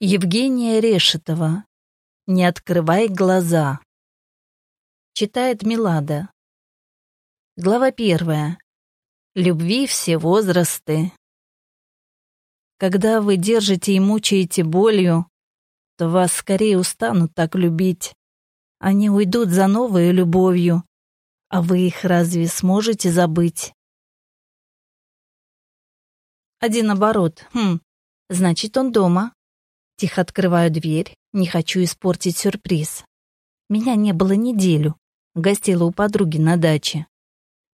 Евгения Решетова. Не открывай глаза. Читает Милада. Глава первая. Любви все возрасты. Когда вы держите и мучаете болью, то вас скорее устанут так любить. Они уйдут за новой любовью, а вы их разве сможете забыть? Один оборот. Хм, значит, он дома. Тихо открываю дверь, не хочу испортить сюрприз. Меня не было неделю, гостила у подруги на даче.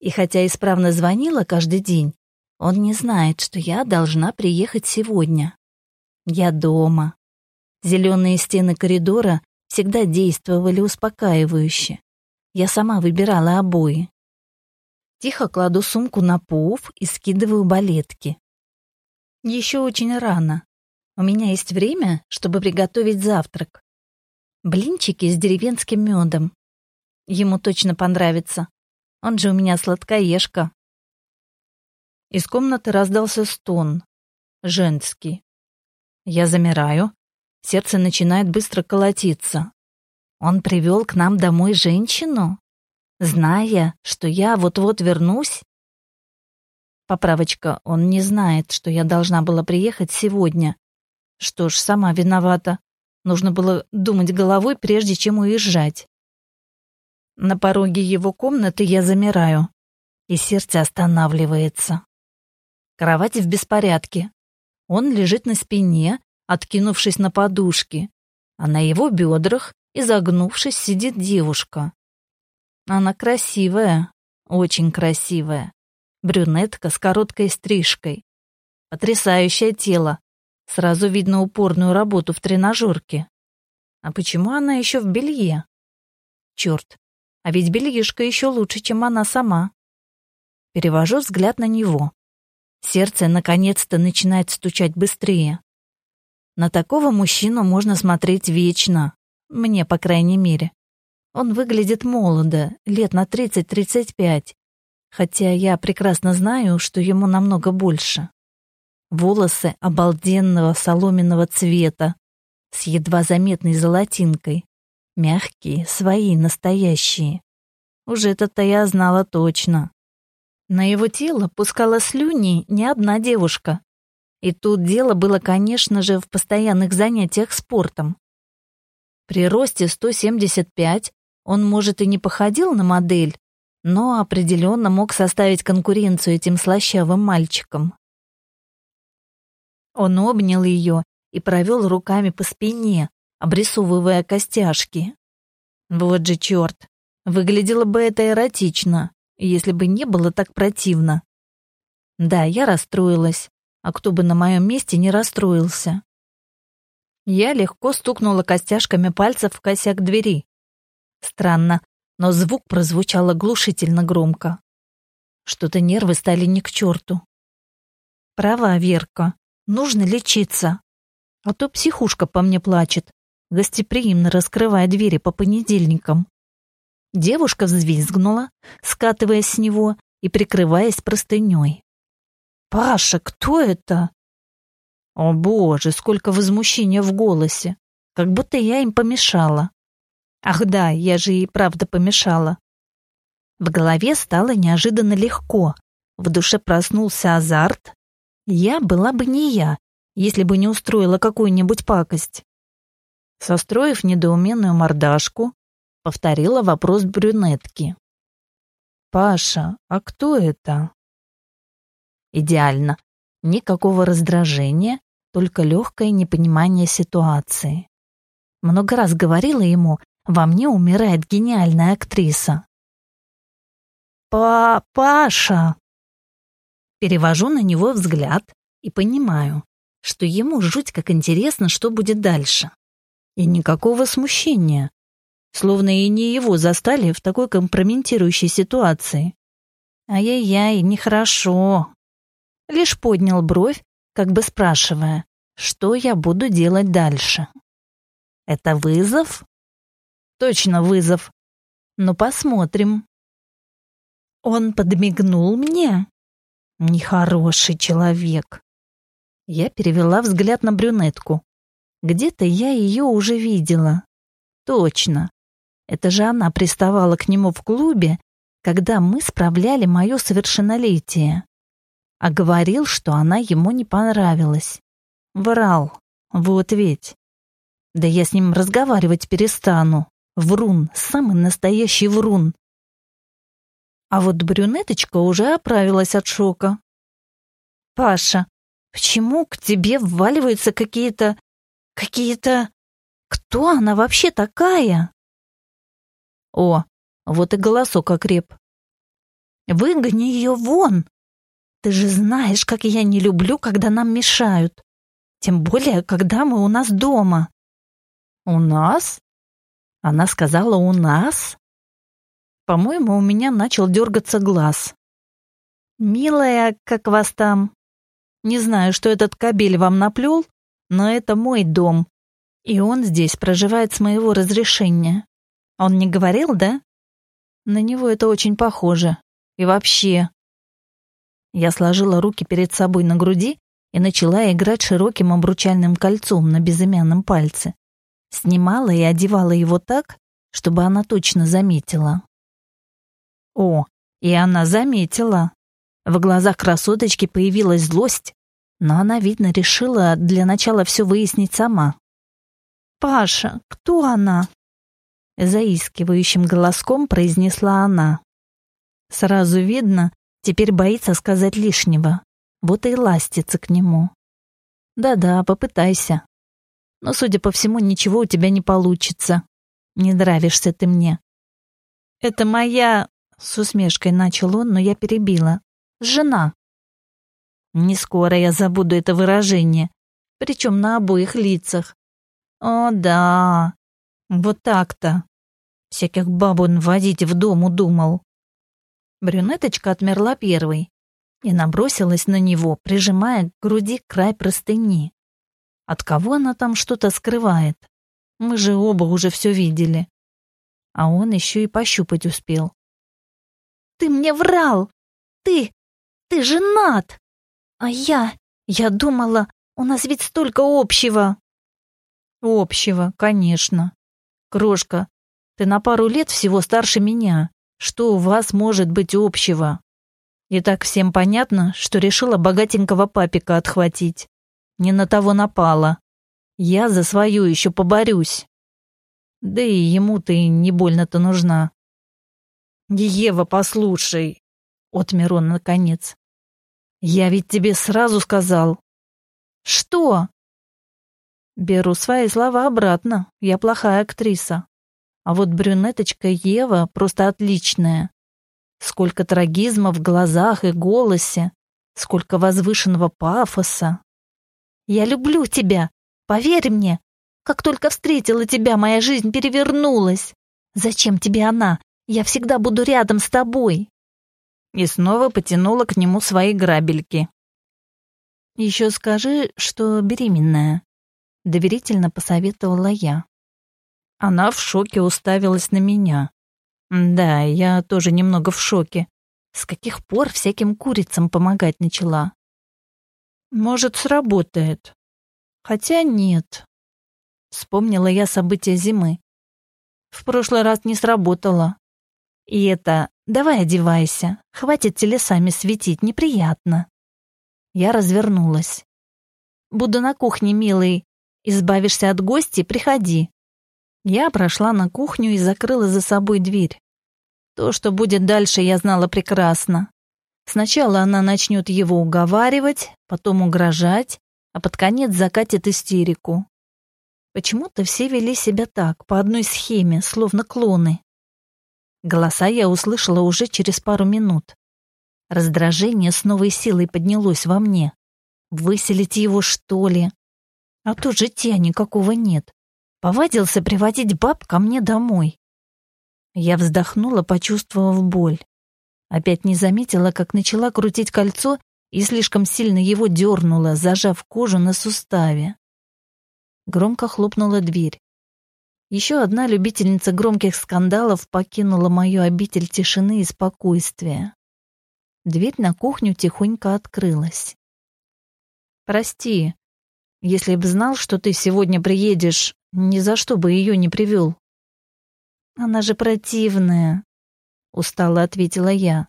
И хотя исправно звонила каждый день, он не знает, что я должна приехать сегодня. Я дома. Зеленые стены коридора всегда действовали успокаивающе. Я сама выбирала обои. Тихо кладу сумку на пуф и скидываю балетки. Еще очень рано. У меня есть время, чтобы приготовить завтрак. Блинчики с деревенским медом. Ему точно понравится. Он же у меня сладкоежка. Из комнаты раздался стон. Женский. Я замираю. Сердце начинает быстро колотиться. Он привел к нам домой женщину, зная, что я вот-вот вернусь? Поправочка, он не знает, что я должна была приехать сегодня, что ж, сама виновата. Нужно было думать головой, прежде чем уезжать. На пороге его комнаты я замираю, и сердце останавливается. Кровать в беспорядке. Он лежит на спине, откинувшись на подушки, а на его бедрах, изогнувшись, сидит девушка. Она красивая, очень красивая. Брюнетка с короткой стрижкой. Потрясающее тело, Сразу видно упорную работу в тренажерке. А почему она еще в белье? Черт, а ведь бельишка еще лучше, чем она сама. Перевожу взгляд на него. Сердце наконец-то начинает стучать быстрее. На такого мужчину можно смотреть вечно. Мне, по крайней мере. Он выглядит молодо, лет на 30-35. Хотя я прекрасно знаю, что ему намного больше. Волосы обалденного соломенного цвета, с едва заметной золотинкой. Мягкие, свои, настоящие. Уже это-то я знала точно. На его тело пускала слюни не одна девушка. И тут дело было, конечно же, в постоянных занятиях спортом. При росте 175 он, может, и не походил на модель, но определенно мог составить конкуренцию этим слащавым мальчикам. Он обнял ее и провел руками по спине, обрисовывая костяшки. Вот же черт, выглядело бы это эротично, если бы не было так противно. Да, я расстроилась, а кто бы на моем месте не расстроился. Я легко стукнула костяшками пальцев в косяк двери. Странно, но звук прозвучал оглушительно громко. Что-то нервы стали не к черту. Права, Верка. Нужно лечиться. А то психушка по мне плачет, гостеприимно раскрывая двери по понедельникам. Девушка взвизгнула, скатываясь с него и прикрываясь простыней. «Паша, кто это?» О боже, сколько возмущения в голосе, как будто я им помешала. Ах да, я же и правда помешала. В голове стало неожиданно легко, в душе проснулся азарт, я была бы не я, если бы не устроила какую-нибудь пакость. Состроив недоуменную мордашку, повторила вопрос брюнетки. «Паша, а кто это?» Идеально. Никакого раздражения, только легкое непонимание ситуации. Много раз говорила ему, во мне умирает гениальная актриса. «Па... Паша!» Перевожу на него взгляд и понимаю, что ему жуть как интересно, что будет дальше. И никакого смущения. Словно и не его застали в такой компрометирующей ситуации. Ай-яй-яй, нехорошо. Лишь поднял бровь, как бы спрашивая, что я буду делать дальше. Это вызов? Точно вызов. Но посмотрим. Он подмигнул мне, Нехороший человек. Я перевела взгляд на брюнетку. Где-то я ее уже видела. Точно. Это же она приставала к нему в клубе, когда мы справляли мое совершеннолетие. А говорил, что она ему не понравилась. Врал. Вот ведь. Да я с ним разговаривать перестану. Врун, самый настоящий врун. А вот брюнеточка уже оправилась от шока. «Паша, почему к тебе вваливаются какие-то... какие-то... Кто она вообще такая?» О, вот и голосок окреп. «Выгони ее вон! Ты же знаешь, как я не люблю, когда нам мешают. Тем более, когда мы у нас дома». «У нас?» Она сказала «у нас»? По-моему, у меня начал дергаться глаз. «Милая, как вас там?» «Не знаю, что этот кабель вам наплел, но это мой дом, и он здесь проживает с моего разрешения. Он не говорил, да?» «На него это очень похоже. И вообще...» Я сложила руки перед собой на груди и начала играть широким обручальным кольцом на безымянном пальце. Снимала и одевала его так, чтобы она точно заметила. О, и она заметила. В глазах красоточки появилась злость, но она, видно, решила для начала все выяснить сама. «Паша, кто она?» Заискивающим голоском произнесла она. Сразу видно, теперь боится сказать лишнего. Вот и ластится к нему. Да-да, попытайся. Но, судя по всему, ничего у тебя не получится. Не нравишься ты мне. Это моя с усмешкой начал он, но я перебила. Жена. Не скоро я забуду это выражение, причем на обоих лицах. О, да. Вот так-то. Всяких бабун водить в дом удумал. Брюнеточка отмерла первой и набросилась на него, прижимая к груди край простыни. От кого она там что-то скрывает? Мы же оба уже все видели. А он еще и пощупать успел. Ты мне врал! Ты! Ты женат! А я... Я думала, у нас ведь столько общего!» «Общего, конечно. Крошка, ты на пару лет всего старше меня. Что у вас может быть общего?» И так всем понятно, что решила богатенького папика отхватить. Не на того напала. Я за свою еще поборюсь. Да и ему ты не больно-то нужна. «Ева, послушай!» — отмер он наконец. «Я ведь тебе сразу сказал». «Что?» Беру свои слова обратно. Я плохая актриса. А вот брюнеточка Ева просто отличная. Сколько трагизма в глазах и голосе, сколько возвышенного пафоса. Я люблю тебя, поверь мне. Как только встретила тебя, моя жизнь перевернулась. Зачем тебе она? Я всегда буду рядом с тобой!» И снова потянула к нему свои грабельки. «Еще скажи, что беременная», — доверительно посоветовала я. Она в шоке уставилась на меня. Да, я тоже немного в шоке. С каких пор всяким курицам помогать начала? Может, сработает. Хотя нет. Вспомнила я события зимы. В прошлый раз не сработало. И это «давай одевайся, хватит телесами светить, неприятно». Я развернулась. «Буду на кухне, милый. Избавишься от гостей, приходи». Я прошла на кухню и закрыла за собой дверь. То, что будет дальше, я знала прекрасно. Сначала она начнет его уговаривать, потом угрожать, а под конец закатит истерику. Почему-то все вели себя так, по одной схеме, словно клоны. Голоса я услышала уже через пару минут. Раздражение с новой силой поднялось во мне. Выселить его, что ли? А тут житья никакого нет. Повадился приводить баб ко мне домой. Я вздохнула, почувствовав боль. Опять не заметила, как начала крутить кольцо и слишком сильно его дернула, зажав кожу на суставе. Громко хлопнула дверь. Еще одна любительница громких скандалов покинула мою обитель тишины и спокойствия. Дверь на кухню тихонько открылась. «Прости, Если б знал, что ты сегодня приедешь, ни за что бы ее не привел. Она же противная, устало ответила я.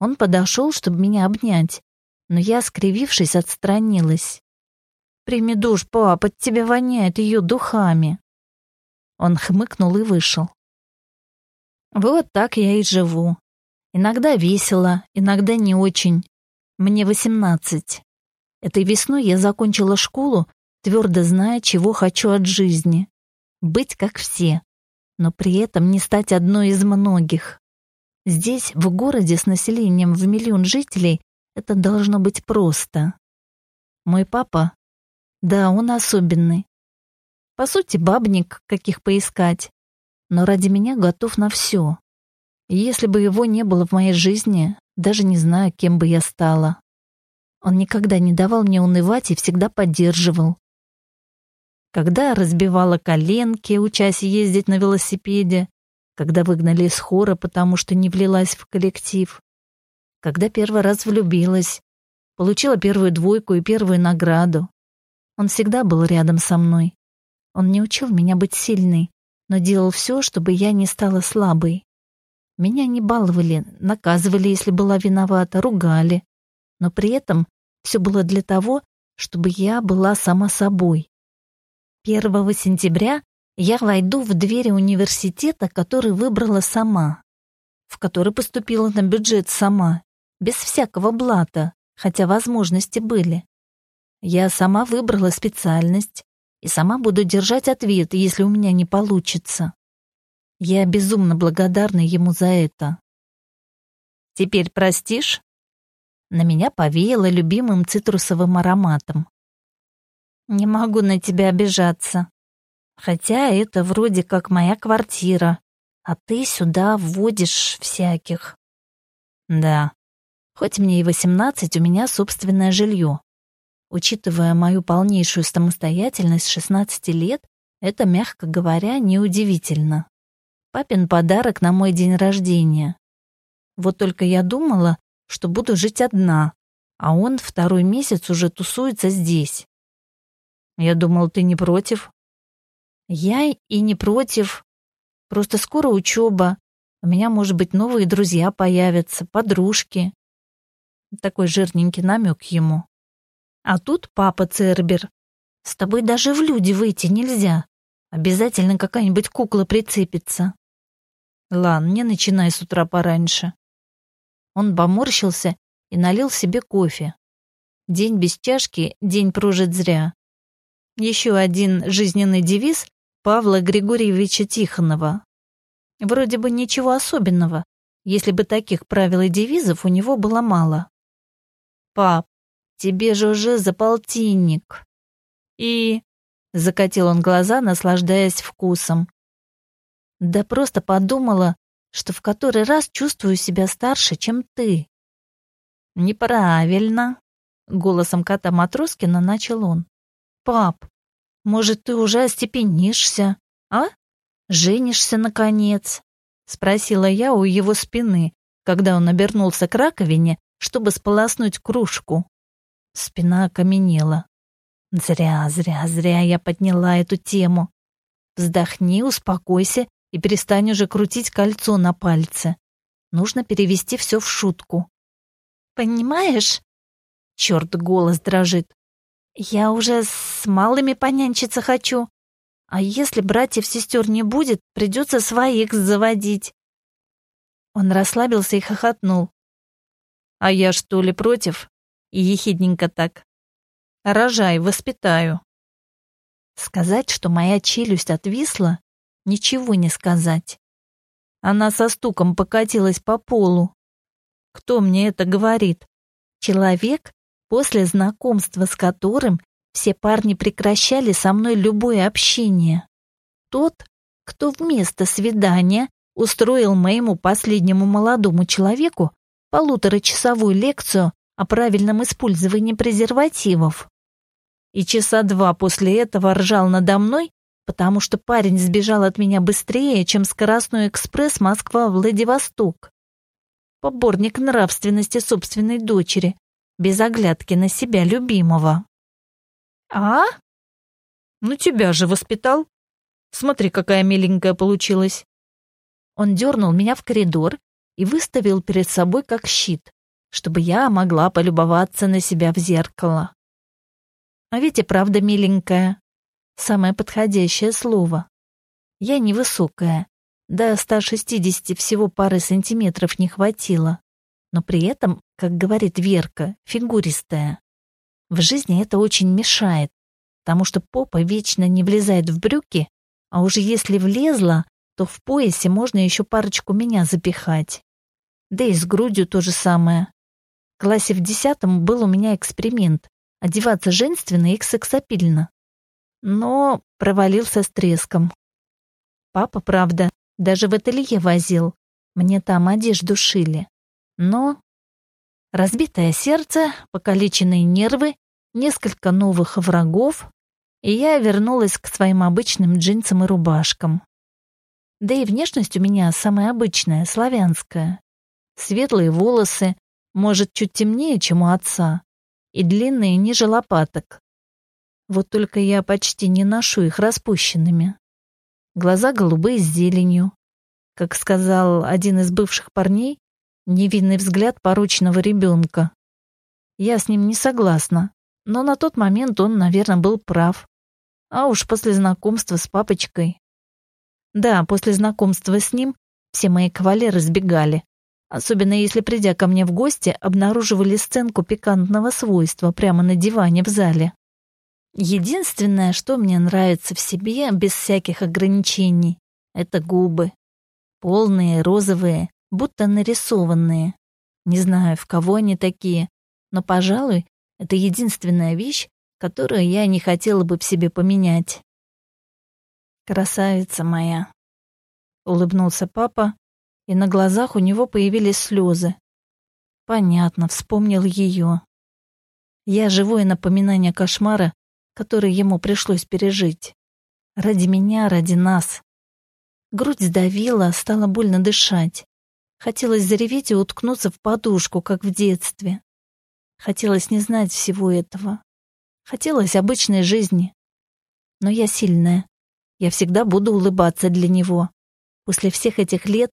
Он подошел, чтобы меня обнять, но я, скривившись, отстранилась. «Прими душ, пап, от тебя воняет ее духами». Он хмыкнул и вышел. Вот так я и живу. Иногда весело, иногда не очень. Мне восемнадцать. Этой весной я закончила школу, твердо зная, чего хочу от жизни. Быть как все, но при этом не стать одной из многих. Здесь, в городе с населением в миллион жителей, это должно быть просто. Мой папа, да, он особенный. По сути, бабник, каких поискать, но ради меня готов на все. Если бы его не было в моей жизни, даже не знаю, кем бы я стала. Он никогда не давал мне унывать и всегда поддерживал. Когда разбивала коленки, учась ездить на велосипеде, когда выгнали из хора, потому что не влилась в коллектив, когда первый раз влюбилась, получила первую двойку и первую награду. Он всегда был рядом со мной. Он не учил меня быть сильной, но делал все, чтобы я не стала слабой. Меня не баловали, наказывали, если была виновата, ругали. Но при этом все было для того, чтобы я была сама собой. 1 сентября я войду в двери университета, который выбрала сама, в который поступила на бюджет сама, без всякого блата, хотя возможности были. Я сама выбрала специальность и сама буду держать ответ, если у меня не получится. Я безумно благодарна ему за это. Теперь простишь? На меня повеяло любимым цитрусовым ароматом. Не могу на тебя обижаться. Хотя это вроде как моя квартира, а ты сюда вводишь всяких. Да. Хоть мне и восемнадцать, у меня собственное жилье. Учитывая мою полнейшую самостоятельность с 16 лет, это, мягко говоря, неудивительно. Папин подарок на мой день рождения. Вот только я думала, что буду жить одна, а он второй месяц уже тусуется здесь. Я думал, ты не против. Я и не против. Просто скоро учеба. У меня, может быть, новые друзья появятся, подружки. Такой жирненький намек ему. А тут папа Цербер. С тобой даже в люди выйти нельзя. Обязательно какая-нибудь кукла прицепится. Лан, не начинай с утра пораньше. Он поморщился и налил себе кофе. День без чашки — день прожит зря. Еще один жизненный девиз Павла Григорьевича Тихонова. Вроде бы ничего особенного, если бы таких правил и девизов у него было мало. «Пап, тебе же уже за полтинник». «И...» — закатил он глаза, наслаждаясь вкусом. «Да просто подумала, что в который раз чувствую себя старше, чем ты. Неправильно, голосом кота Матроскина начал он. Пап, может, ты уже остепенишься, а? Женишься, наконец? Спросила я у его спины, когда он обернулся к раковине, чтобы сполоснуть кружку. Спина окаменела. Зря, зря, зря я подняла эту тему. Вздохни, успокойся и перестань уже крутить кольцо на пальце. Нужно перевести все в шутку. Понимаешь? Черт, голос дрожит. Я уже с малыми понянчиться хочу. А если братьев-сестер не будет, придется своих заводить. Он расслабился и хохотнул. А я что ли против? И ехидненько так. Рожай, воспитаю. Сказать, что моя челюсть отвисла, ничего не сказать. Она со стуком покатилась по полу. Кто мне это говорит? Человек, после знакомства с которым все парни прекращали со мной любое общение. Тот, кто вместо свидания устроил моему последнему молодому человеку полуторачасовую лекцию о правильном использовании презервативов. И часа два после этого ржал надо мной потому что парень сбежал от меня быстрее, чем скоростной экспресс Москва-Владивосток. Поборник нравственности собственной дочери, без оглядки на себя любимого. А? Ну тебя же воспитал. Смотри, какая миленькая получилась. Он дернул меня в коридор и выставил перед собой как щит, чтобы я могла полюбоваться на себя в зеркало. А ведь и правда миленькая. Самое подходящее слово. Я невысокая, до 160 всего пары сантиметров не хватило, но при этом, как говорит Верка, фигуристая. В жизни это очень мешает, потому что попа вечно не влезает в брюки, а уже если влезла, то в поясе можно еще парочку меня запихать. Да и с грудью то же самое. В классе в десятом был у меня эксперимент — одеваться женственно и сексапильно. Но провалился с треском. Папа, правда, даже в ателье возил. Мне там одежду шили. Но разбитое сердце, покалеченные нервы, несколько новых врагов, и я вернулась к своим обычным джинсам и рубашкам. Да и внешность у меня самая обычная, славянская. Светлые волосы, может, чуть темнее, чем у отца, и длинные ниже лопаток. Вот только я почти не ношу их распущенными. Глаза голубые с зеленью. Как сказал один из бывших парней, невинный взгляд порученного ребенка. Я с ним не согласна, но на тот момент он, наверное, был прав. А уж после знакомства с папочкой... Да, после знакомства с ним все мои кавалеры сбегали. Особенно если, придя ко мне в гости, обнаруживали сценку пикантного свойства прямо на диване в зале. Единственное, что мне нравится в себе, без всяких ограничений, это губы. Полные, розовые, будто нарисованные. Не знаю, в кого они такие, но, пожалуй, это единственная вещь, которую я не хотела бы в себе поменять. «Красавица моя!» — улыбнулся папа, и на глазах у него появились слезы. Понятно, вспомнил ее. Я живое напоминание кошмара, который ему пришлось пережить. Ради меня, ради нас. Грудь сдавила, стало больно дышать. Хотелось зареветь и уткнуться в подушку, как в детстве. Хотелось не знать всего этого. Хотелось обычной жизни. Но я сильная. Я всегда буду улыбаться для него. После всех этих лет,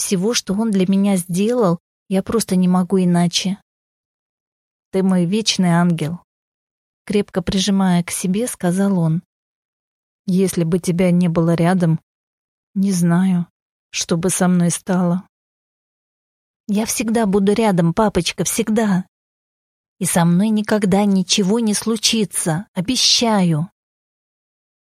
всего, что он для меня сделал, я просто не могу иначе. Ты мой вечный ангел. Крепко прижимая к себе, сказал он. Если бы тебя не было рядом, не знаю, что бы со мной стало. Я всегда буду рядом, папочка, всегда и со мной никогда ничего не случится, обещаю.